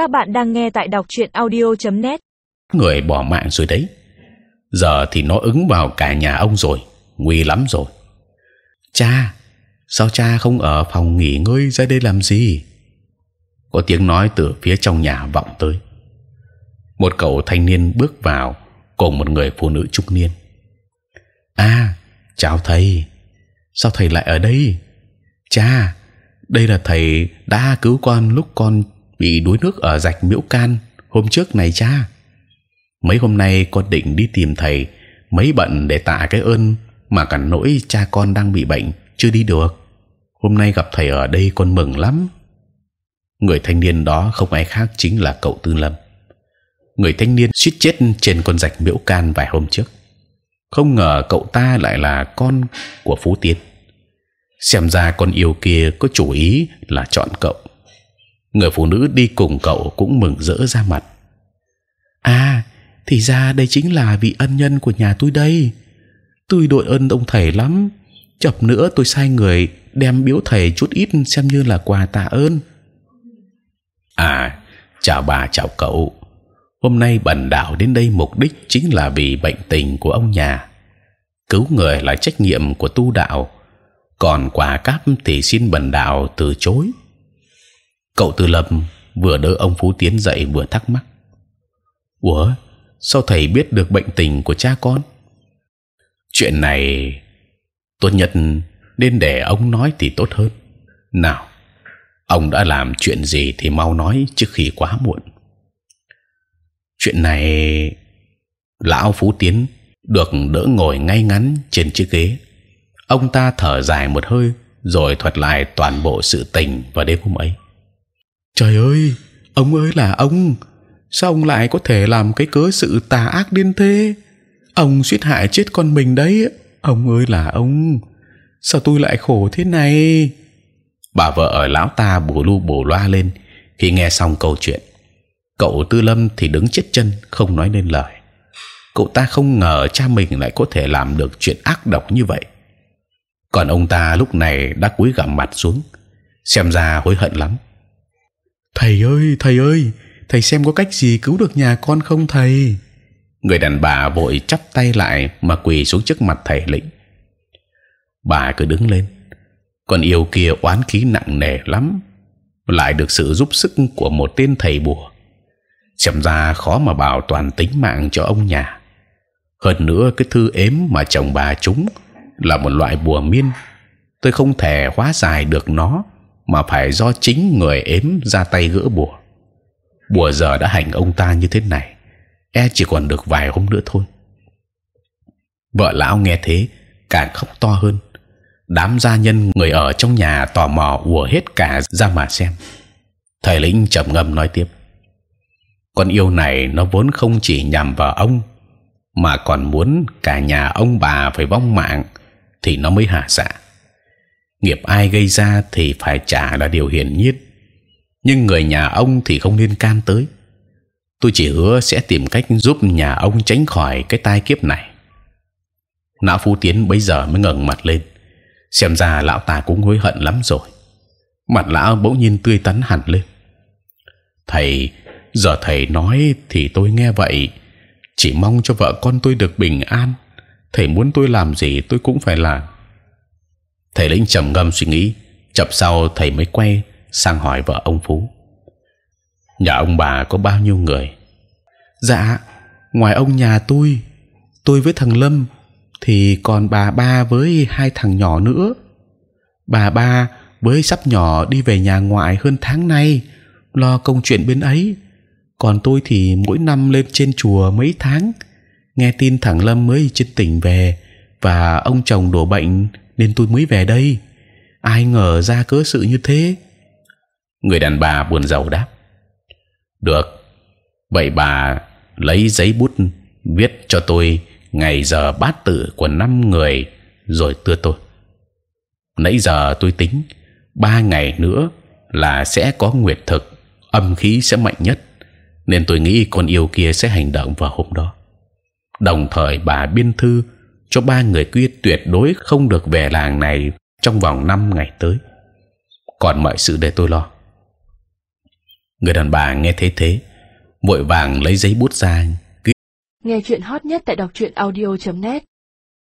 Các bạn đang nghe tại đọc truyện audio.net. người bỏ mạng rồi đấy. Giờ thì nó ứng vào cả nhà ông rồi, nguy lắm rồi. Cha, sao cha không ở phòng nghỉ ngơi ra đây làm gì? Có tiếng nói từ phía trong nhà vọng tới. Một cậu thanh niên bước vào cùng một người phụ nữ trung niên. À, chào thầy. Sao thầy lại ở đây? Cha, đây là thầy đã cứu con lúc con bị đuối nước ở rạch miễu can hôm trước này cha. Mấy hôm nay con định đi tìm thầy, mấy bận để tạ cái ơn mà cả nỗi cha con đang bị bệnh chưa đi được. Hôm nay gặp thầy ở đây con mừng lắm. Người thanh niên đó không ai khác chính là cậu Tư Lâm. Người thanh niên suýt chết trên con rạch miễu can vài hôm trước. Không ngờ cậu ta lại là con của Phú Tiến. Xem ra con yêu kia có chủ ý là chọn cậu. Người phụ nữ đi cùng cậu cũng mừng rỡ ra mặt. À, thì ra đây chính là vị ân nhân của nhà tôi đây. Tôi đội ơn ông thầy lắm. Chập nữa tôi sai người đem biếu thầy chút ít xem như là quà tạ ơn. À, chào bà chào cậu. Hôm nay bần đạo đến đây mục đích chính là vì bệnh tình của ông nhà. Cứu người là trách nhiệm của tu đạo, còn quà cáp thì xin bần đạo từ chối. Cậu từ lập vừa đỡ ông Phú Tiến dậy vừa thắc mắc. Ủa, sao thầy biết được bệnh tình của cha con? Chuyện này tốt nhất nên để ông nói thì tốt hơn. Nào, ông đã làm chuyện gì thì mau nói trước khi quá muộn. Chuyện này, lão Phú Tiến được đỡ ngồi ngay ngắn trên chiếc ghế. Ông ta thở dài một hơi, rồi thuật lại toàn bộ sự tình vào đêm hôm ấy. Trời ơi, ông ơi là ông, sao ông lại có thể làm cái cớ sự tà ác điên thế? Ông suýt hại chết con mình đấy. Ông ơi là ông, sao tôi lại khổ thế này? Bà vợ ở lão ta bù lu bù loa lên khi nghe xong câu chuyện. Cậu Tư Lâm thì đứng chết chân không nói nên lời. Cậu ta không ngờ cha mình lại có thể làm được chuyện ác độc như vậy. Còn ông ta lúc này đã cúi gằm mặt xuống, xem ra hối hận lắm. Thầy ơi, thầy ơi, thầy xem có cách gì cứu được nhà con không thầy? Người đàn bà vội chắp tay lại mà quỳ xuống trước mặt thầy lĩnh. Bà cứ đứng lên, còn yêu kia oán khí nặng nề lắm, lại được sự giúp sức của một tên thầy bùa, xem ra khó mà bảo toàn tính mạng cho ông nhà. Hơn nữa cái thư ếm mà chồng bà chúng là một loại bùa miên, tôi không thể hóa giải được nó mà phải do chính người ếm ra tay gỡ bùa. Bùa giờ đã hành ông ta như thế này, e chỉ còn được vài hôm nữa thôi. Vợ lão nghe thế càng khóc to hơn. Đám gia nhân người ở trong nhà tò mò ùa hết cả ra mà xem. Thầy lĩnh trầm ngâm nói tiếp: con yêu này nó vốn không chỉ nhằm vào ông, mà còn muốn cả nhà ông bà phải vong mạng, thì nó mới hạ dạ nghiệp ai gây ra thì phải trả là điều hiển nhiên. Nhưng người nhà ông thì không nên can tới. Tôi chỉ hứa sẽ tìm cách giúp nhà ông tránh khỏi cái tai kiếp này. Lão phú tiến bây giờ mới ngẩng mặt lên. Xem ra lão ta cũng hối hận lắm rồi. Mặt lão bỗng nhiên tươi tắn hẳn lên. Thầy, giờ thầy nói thì tôi nghe vậy. Chỉ mong cho vợ con tôi được bình an. Thầy muốn tôi làm gì tôi cũng phải làm thầy lĩnh trầm ngâm suy nghĩ, chập sau thầy mới quay sang hỏi vợ ông phú. Nhà ông bà có bao nhiêu người? Dạ ngoài ông nhà tôi tôi với thằng lâm thì còn bà ba với hai thằng nhỏ nữa. Bà ba với sắp nhỏ đi về nhà ngoại hơn tháng nay, lo công chuyện bên ấy. Còn tôi thì mỗi năm lên trên chùa mấy tháng, nghe tin thằng lâm mới trên tỉnh về và ông chồng đổ bệnh nên tôi mới về đây. Ai ngờ ra cớ sự như thế? Người đàn bà buồn rầu đáp. Được, vậy bà lấy giấy bút viết cho tôi ngày giờ bát tự của năm người rồi đưa tôi. Nãy giờ tôi tính ba ngày nữa là sẽ có nguyệt thực, âm khí sẽ mạnh nhất, nên tôi nghĩ con yêu kia sẽ hành động vào hôm đó. Đồng thời bà biên thư cho ba người kia tuyệt đối không được về làng này trong vòng 5 ngày tới. Còn mọi sự để tôi lo. người đàn bà nghe thấy thế, vội vàng lấy giấy bút ra nghe chuyện hot nhất tại đọc truyện audio .net